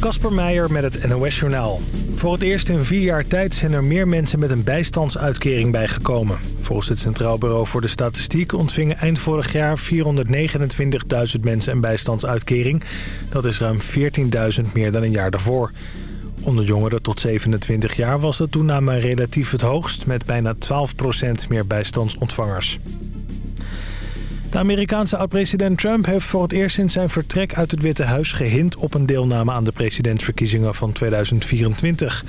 Kasper Meijer met het NOS-journaal. Voor het eerst in vier jaar tijd zijn er meer mensen met een bijstandsuitkering bijgekomen. Volgens het Centraal Bureau voor de Statistiek ontvingen eind vorig jaar 429.000 mensen een bijstandsuitkering. Dat is ruim 14.000 meer dan een jaar daarvoor. Onder jongeren tot 27 jaar was de toename relatief het hoogst... met bijna 12% meer bijstandsontvangers. De Amerikaanse oud-president Trump heeft voor het eerst sinds zijn vertrek uit het Witte Huis gehint op een deelname aan de presidentsverkiezingen van 2024.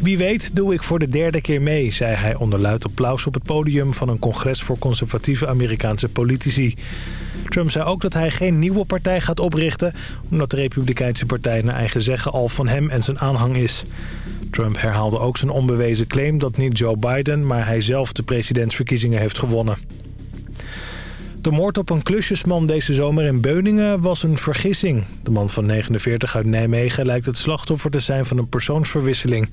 Wie weet doe ik voor de derde keer mee, zei hij onder luid applaus op het podium van een congres voor conservatieve Amerikaanse politici. Trump zei ook dat hij geen nieuwe partij gaat oprichten, omdat de Republikeinse partij naar eigen zeggen al van hem en zijn aanhang is. Trump herhaalde ook zijn onbewezen claim dat niet Joe Biden, maar hij zelf de presidentsverkiezingen heeft gewonnen. De moord op een klusjesman deze zomer in Beuningen was een vergissing. De man van 49 uit Nijmegen lijkt het slachtoffer te zijn van een persoonsverwisseling.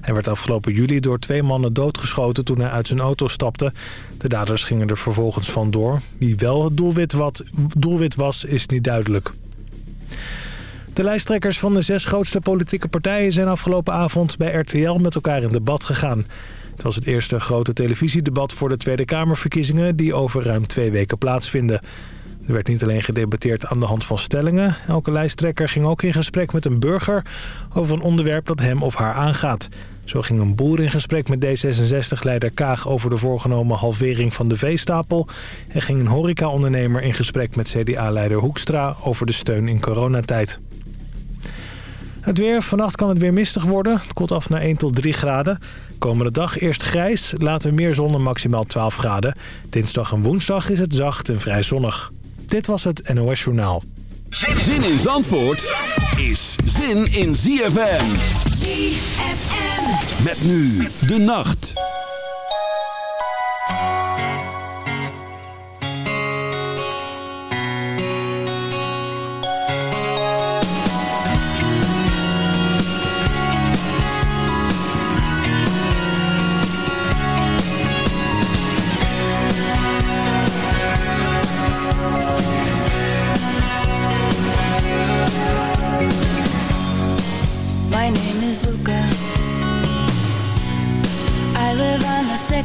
Hij werd afgelopen juli door twee mannen doodgeschoten toen hij uit zijn auto stapte. De daders gingen er vervolgens vandoor. Wie wel het doelwit, wat, doelwit was, is niet duidelijk. De lijsttrekkers van de zes grootste politieke partijen zijn afgelopen avond bij RTL met elkaar in debat gegaan. Het was het eerste grote televisiedebat voor de Tweede Kamerverkiezingen... die over ruim twee weken plaatsvinden. Er werd niet alleen gedebatteerd aan de hand van stellingen. Elke lijsttrekker ging ook in gesprek met een burger... over een onderwerp dat hem of haar aangaat. Zo ging een boer in gesprek met D66-leider Kaag... over de voorgenomen halvering van de veestapel... en ging een horecaondernemer in gesprek met CDA-leider Hoekstra... over de steun in coronatijd. Het weer. Vannacht kan het weer mistig worden. Het koelt af naar 1 tot 3 graden. Komende dag eerst grijs, later meer zon en maximaal 12 graden. Dinsdag en woensdag is het zacht en vrij zonnig. Dit was het NOS Journaal. Zin in Zandvoort is zin in ZFM. ZFM. Met nu de nacht.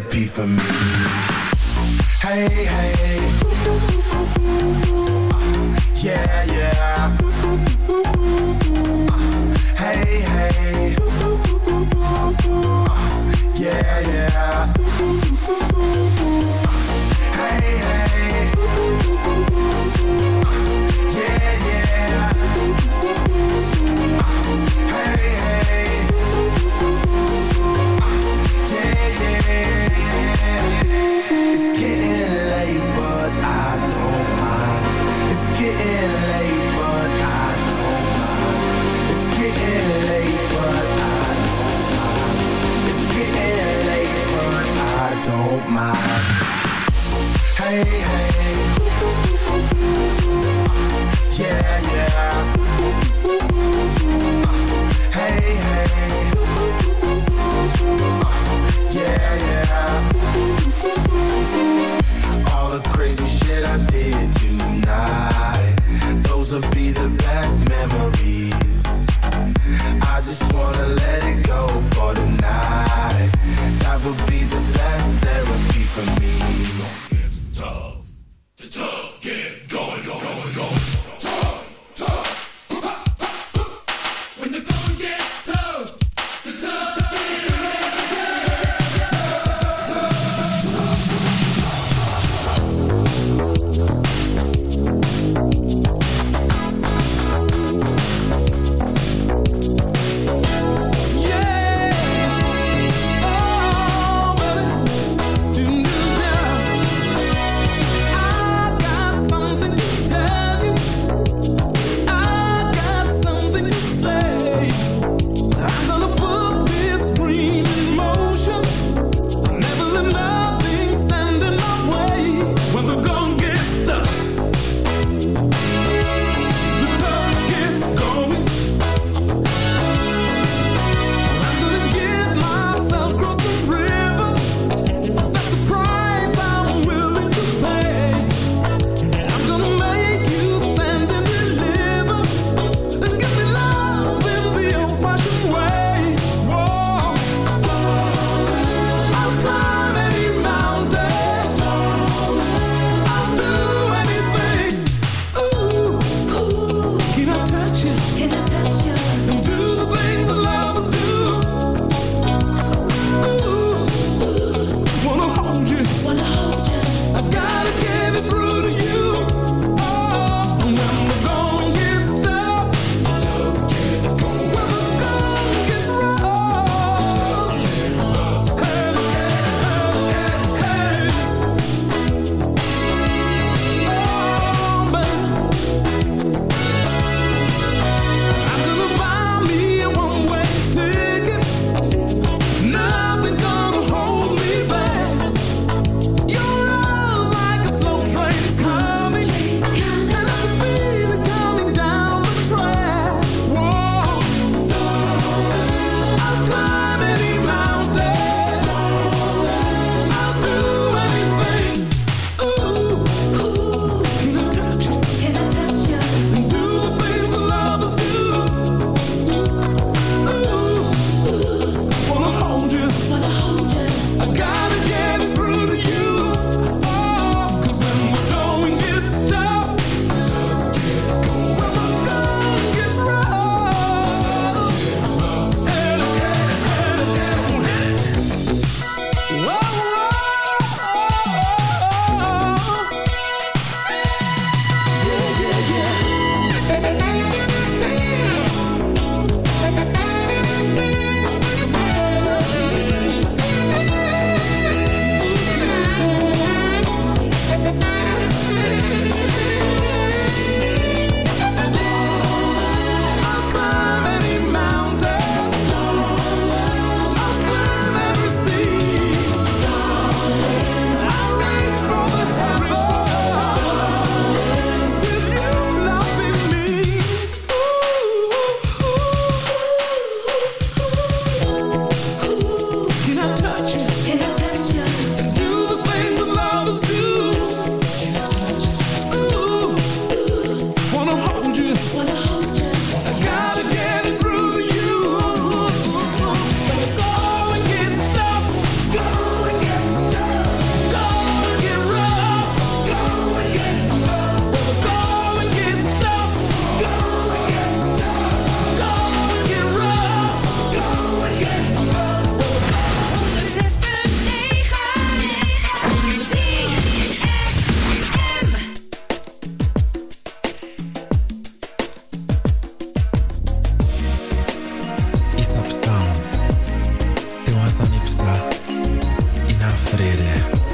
getting late, but yeah.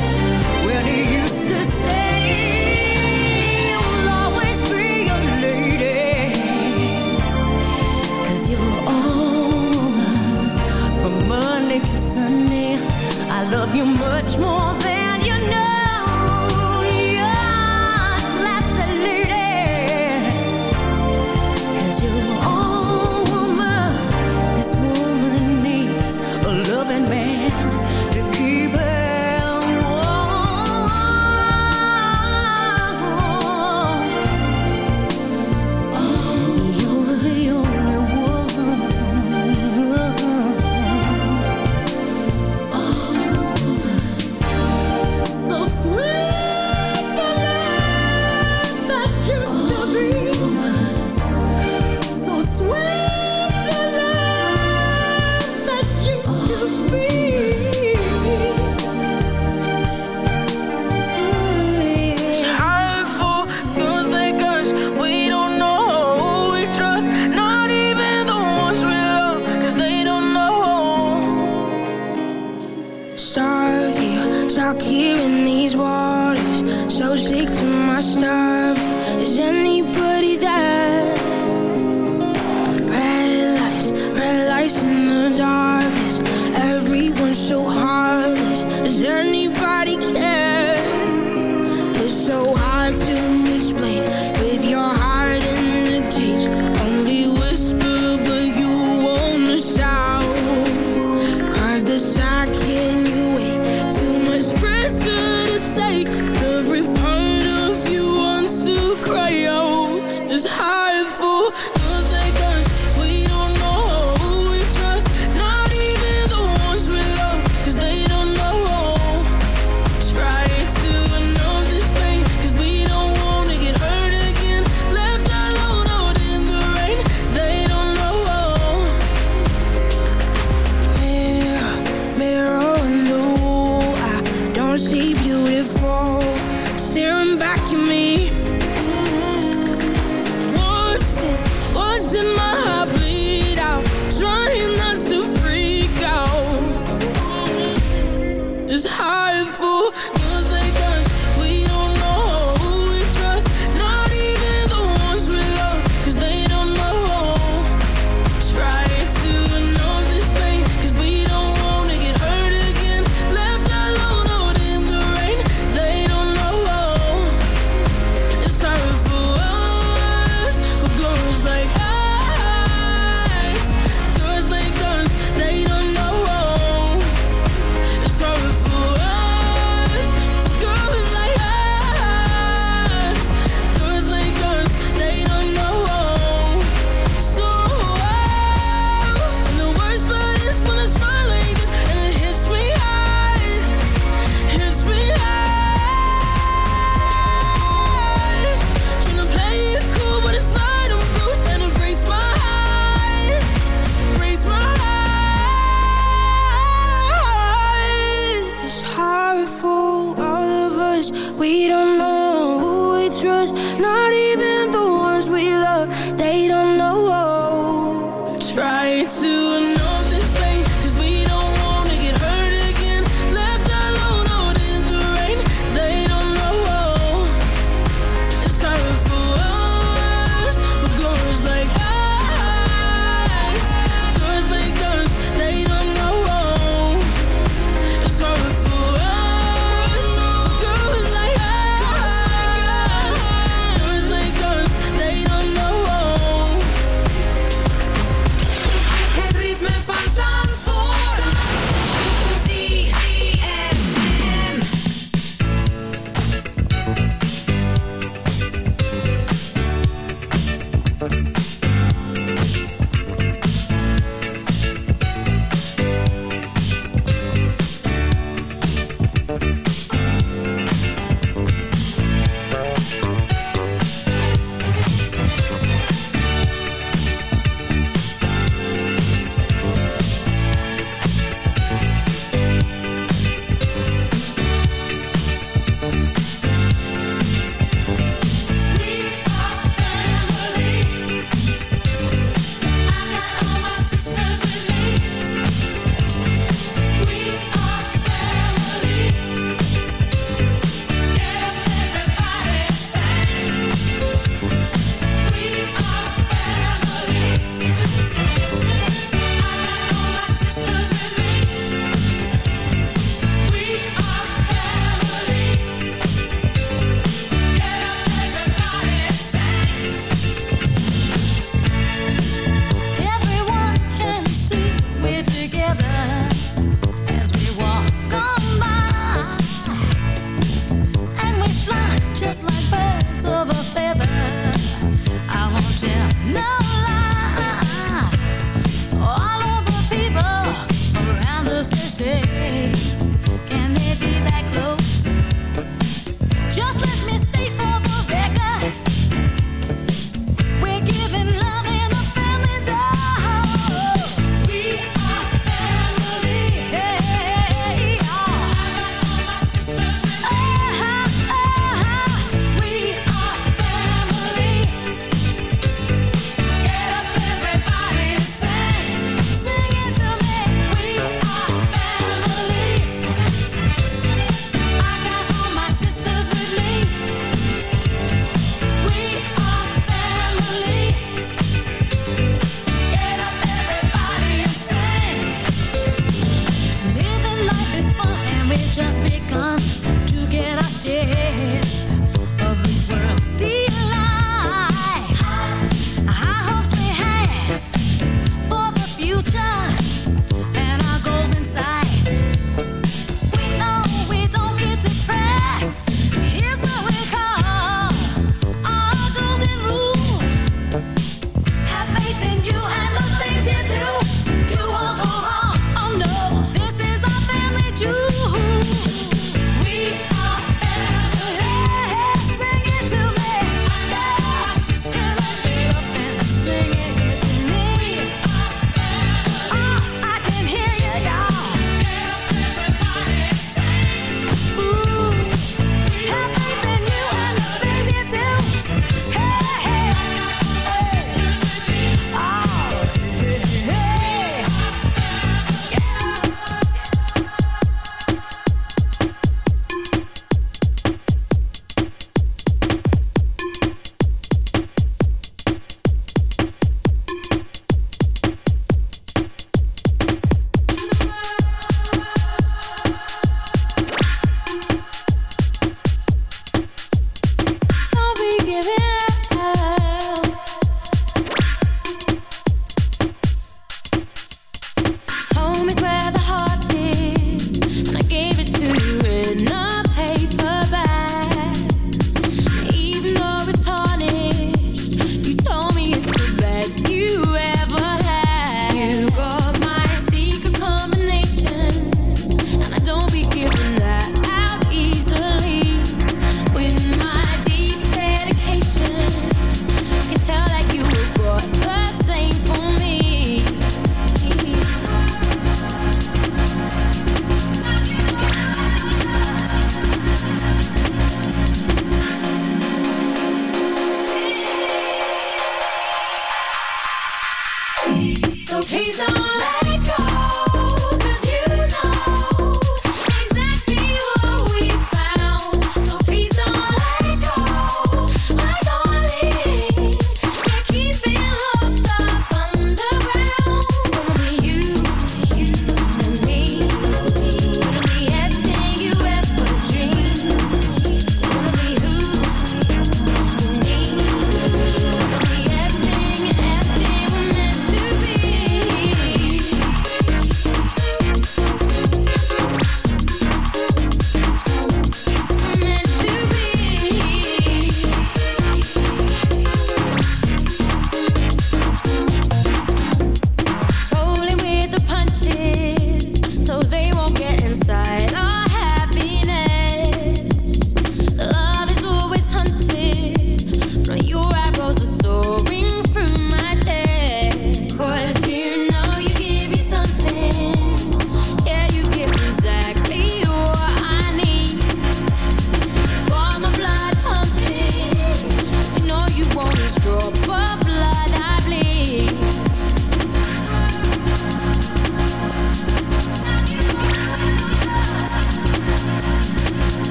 love you much more.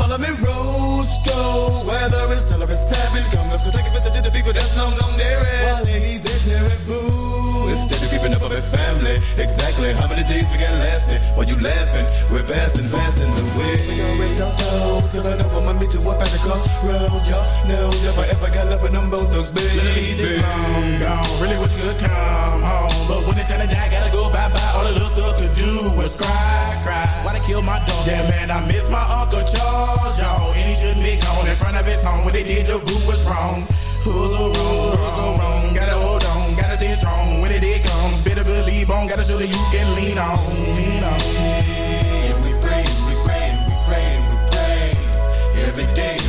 Follow me, Rosto. Weather is tell it's seven. Come, let's go take a visit to the people that's long gone nearest. While he's a terrible. Instead of keeping up with family, exactly how many days we got lasting? While you laughing, we're passing, passing the way. We gon' rest our souls, cause I know I'ma meet you up at the crossroad. Y'all know never ever got love with them both thugs, baby. Ladies, long gone. Really wish you could come home. But when it's time to die, gotta go bye bye. All the little thug could do was cry killed my dog. Yeah, man, I miss my Uncle Charles, y'all. And he shouldn't be gone in front of his home. when they did the group was wrong. Who's wrong, who's wrong. Gotta hold on, gotta stay strong. When it did comes, better believe on. Gotta show that you can lean on. Lean on. We pray, we pray, we pray, we pray. Every day.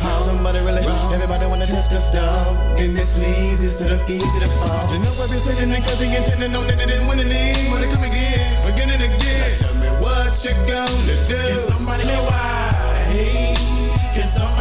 home. Somebody really, wrong. everybody wanna test the stuff. And this leads is to the easy to fall. You know I be sitting and cussing and telling no that they didn't wanna leave. Wanna come again, again and again. Now tell me what you gonna do. Can somebody go why? Can somebody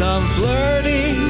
some flirting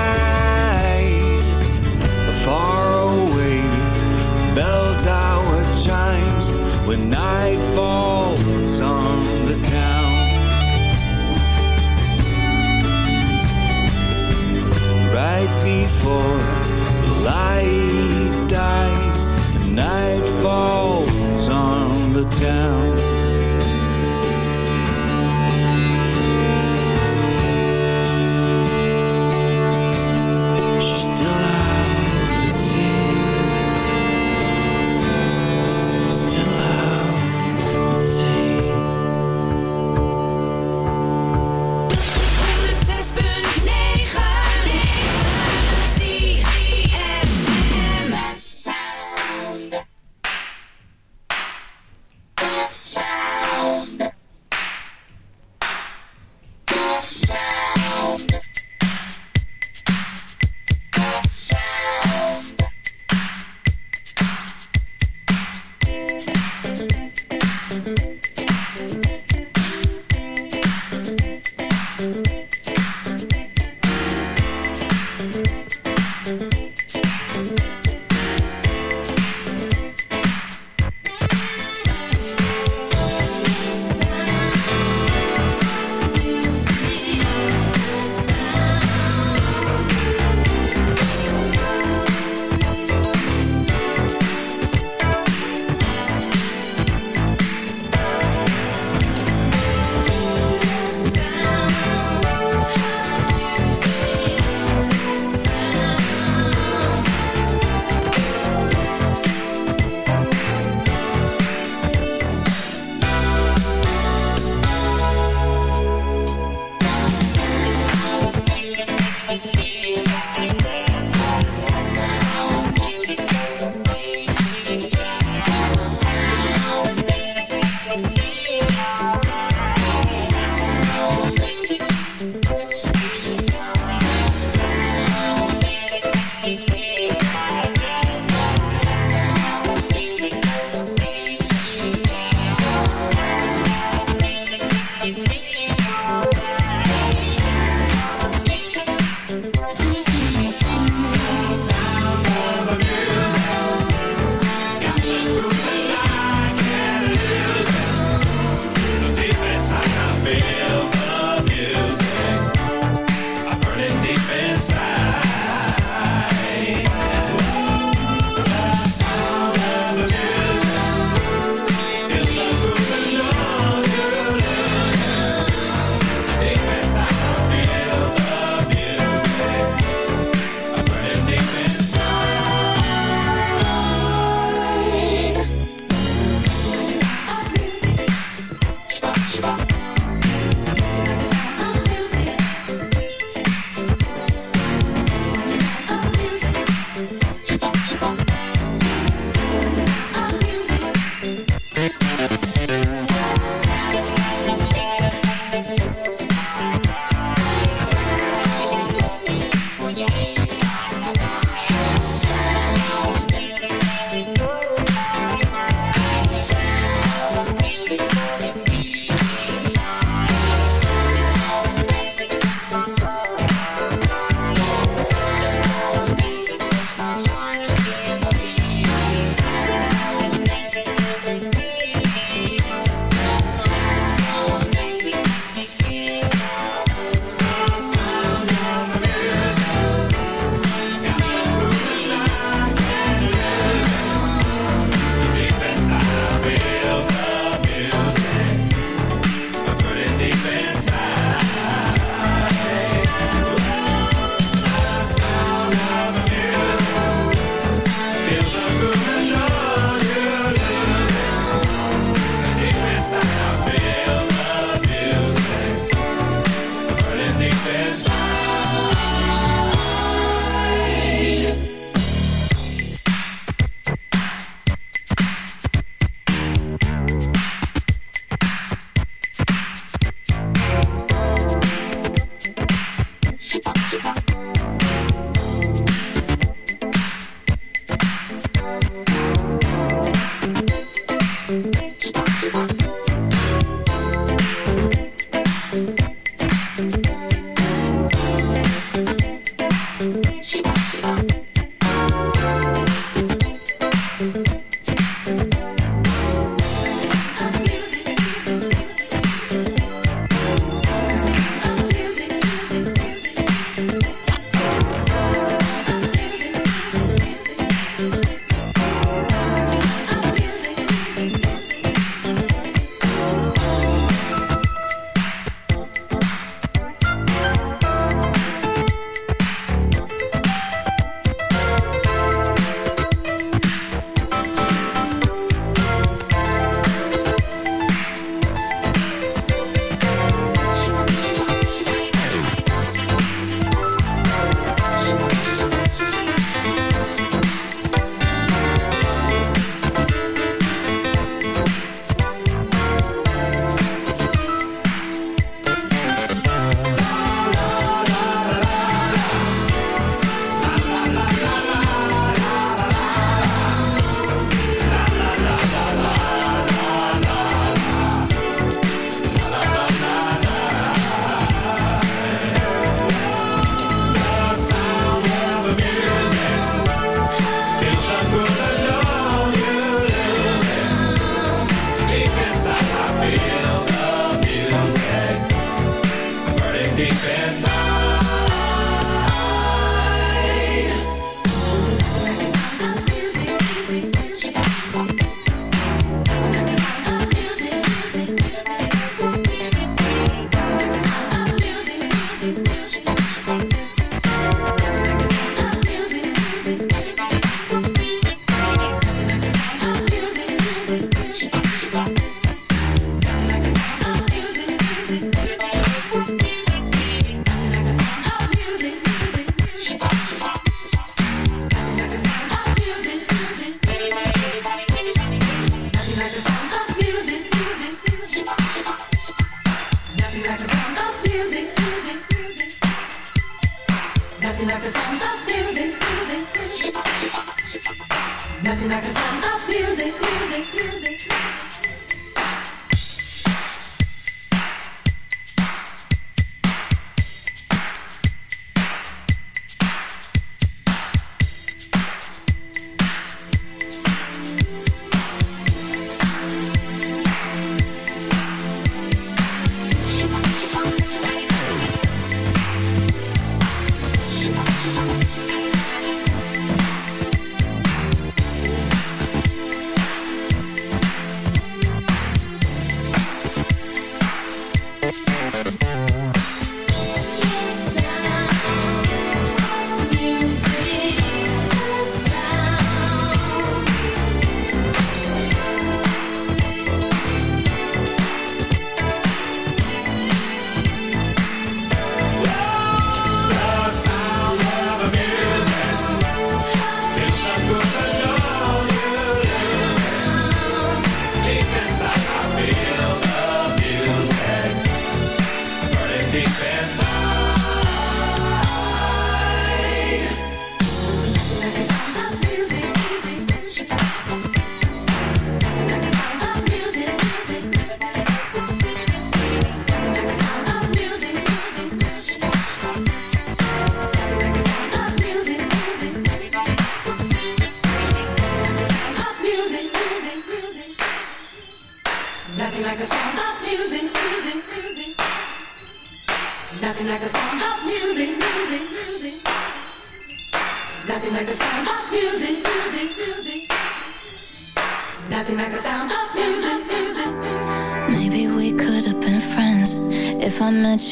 far away. Bell tower chimes when night falls on the town. Right before the light dies night falls on the town.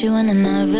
you in another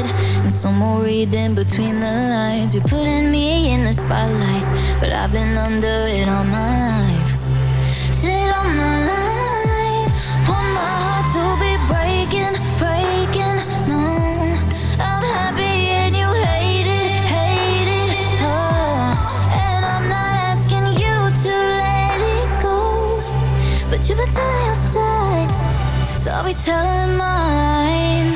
someone reading between the lines. You're putting me in the spotlight, but I've been under it all my life. Sit on my life, want my heart to be breaking, breaking. No, I'm happy and you hate it, hate it. Oh, and I'm not asking you to let it go, but you've been telling your side, so I'll be telling mine.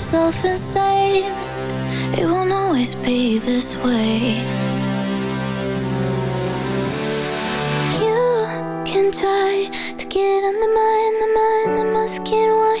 yourself insane. It won't always be this way. You can try to get on the mind, the mind, the must get what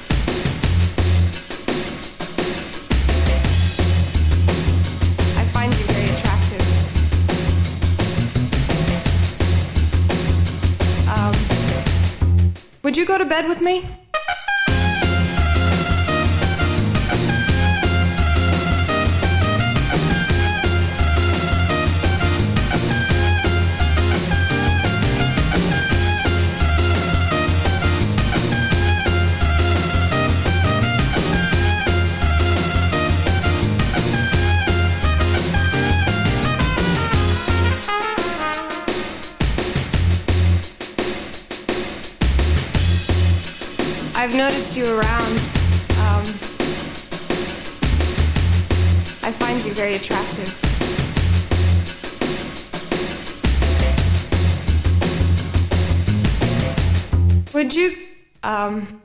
go to bed with me? Um,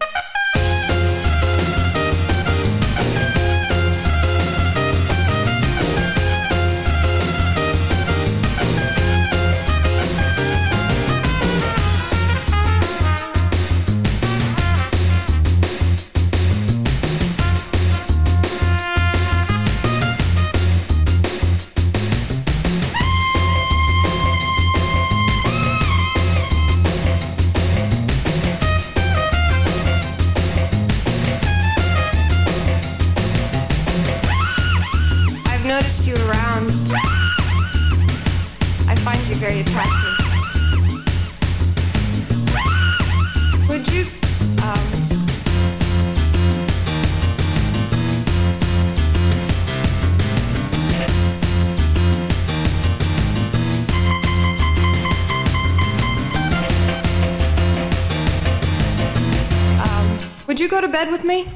go to bed with me?